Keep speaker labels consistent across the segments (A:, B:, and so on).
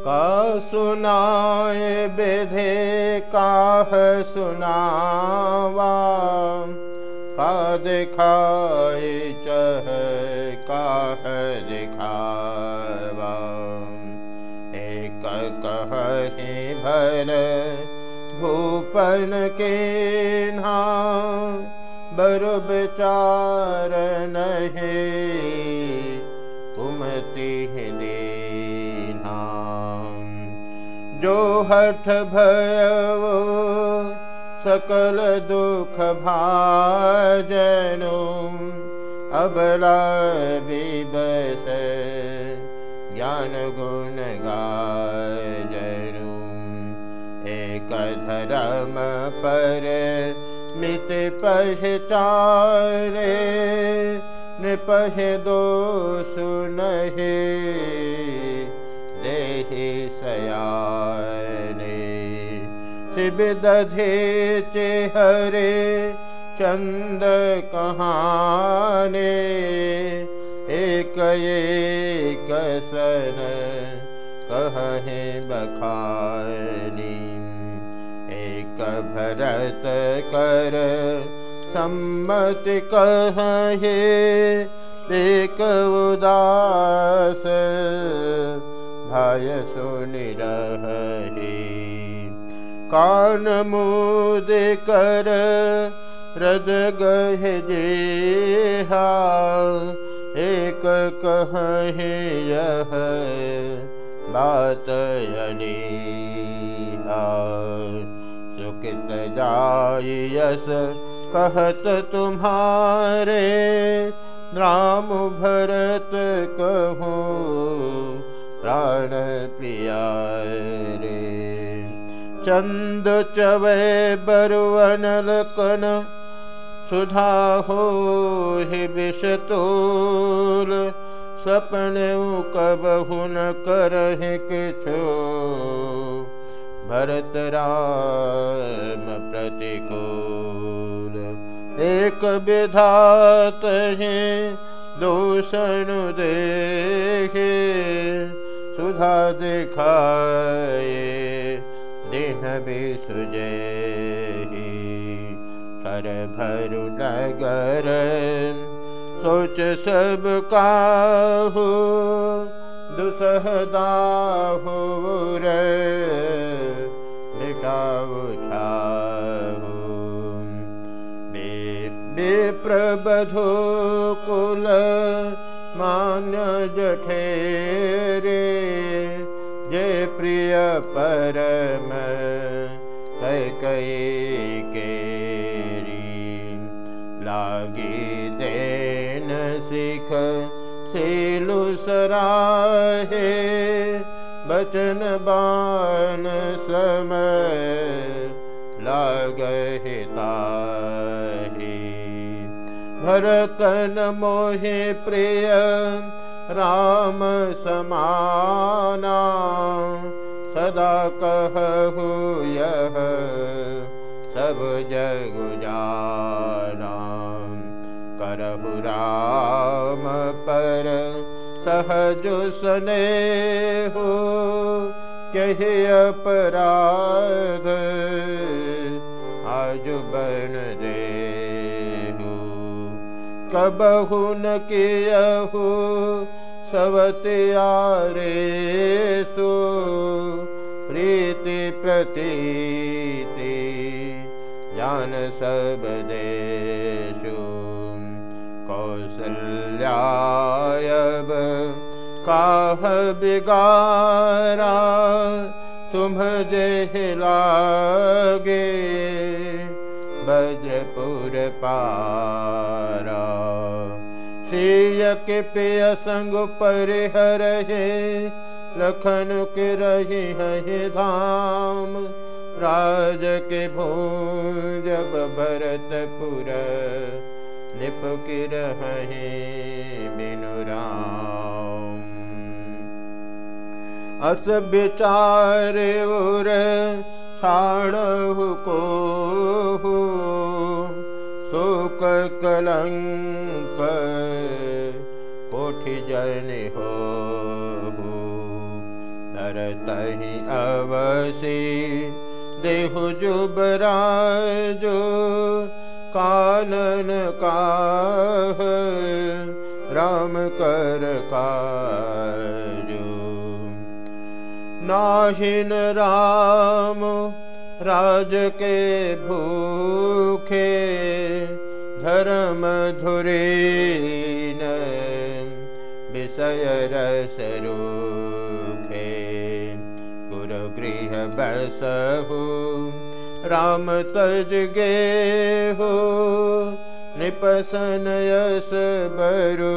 A: का सुनाए बेधे काह सुनावा। का दिखाए चह काह दिखावा। एक कहे भर भूपन के बर विचार नहीं जो हठ भय सकल दुख भाजनु, अबला विबस ज्ञान गुण गाजनु। एक धर्म पर मित पहचारे नृपह दोष नहे, देहि सयाने शिव दधे चेहरे चंद कहाने, एक एक सन कहे बखानी, एक भरत कर सम्मत कहे, एक उदास भय सुनि रहे कान रद गह जे एक कहे यह बात अली सुकित जाय यस कहत तुम्हारे राम भरत कहो प्राण पिया चंद चवे बरुवनल कन सुधा हो हि विषतोल। सपने कबहु न करहि किछो। भरत राम प्रतिकूल। एक विधात है, दूषण देखे सुधा दिखाए कर भरु नगर सोच रे मिटाऊ छाहू। विप्रबधो कुल मान्य जठेरे जे प्रिय परम केरी। लागी देन सिख सिलु सराहे बचन बान समय लागहिता भरतन मोहे प्रिय राम समाना, सदा कहु यह सब जग जाना। करहु राम पर सहज सने हो कहे अपराध आज बन दे कबहु न कियहु सवत्यारे सो प्रीति प्रतीति ज्ञान सब देशु कौशल्यायब काह बिगारा तुम लागे वज्रपुर पारा। पेय संग परिहर हे लखन के रही है धाम। राज के भूज भरतपुर निप के रहे बिनु राम। अस विचार उर छाड़हु को कलंक कोठि जन हो। तही अवसी देहु जुबराजो कानन का राम कर काजो। नाहिन राम राज के भूखे धर्म धुरे विषय रसरूखे गुरुगृह बसहु राम तज गे हो निपसन यस बरु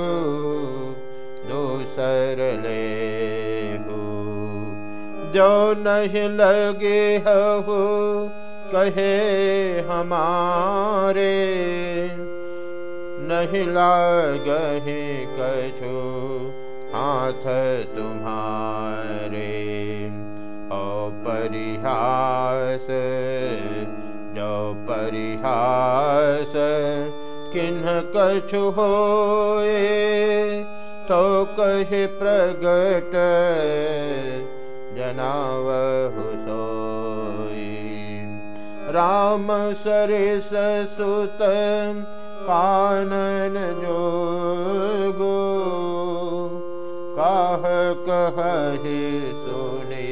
A: दूसर ले हो जो नहीं लगे हो कहे हमारे नहीं लागहे कछु हाथ तुम्हारे। परिहास जो परिहास किन्ह कछु होए तो कहे प्रगट जनावहु सोई राम सरिस सुत कानन जो जोगो। काह कहे सुने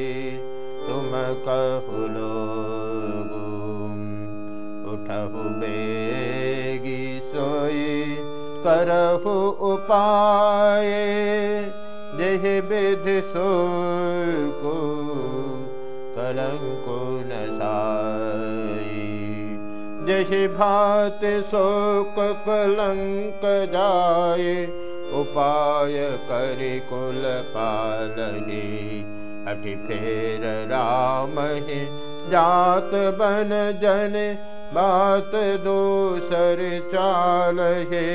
A: तुम कहलो उठहु बेगी सोई करहु उपाय देह विधि सो को कलंको नसाई जहि भात शोक कलंक जाए उपाय कर कुल पालही अठि फेर राम ही जात बन जन बात दोसर चाल हे।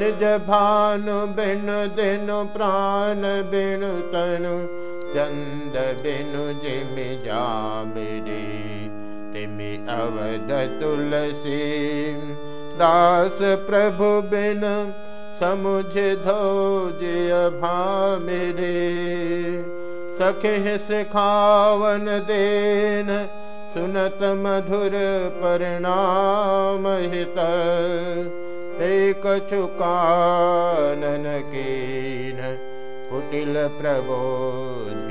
A: निज भानु बिन दिन प्राण बिन तनु चंद बिनु जिम जामिरे अवध तुलसी दास प्रभु बिन समुझ धोजय भामिरे सखे सिखावन देन सुनत मधुर परिणाम हित। एक चुकानन कीन कुटिल प्रबोध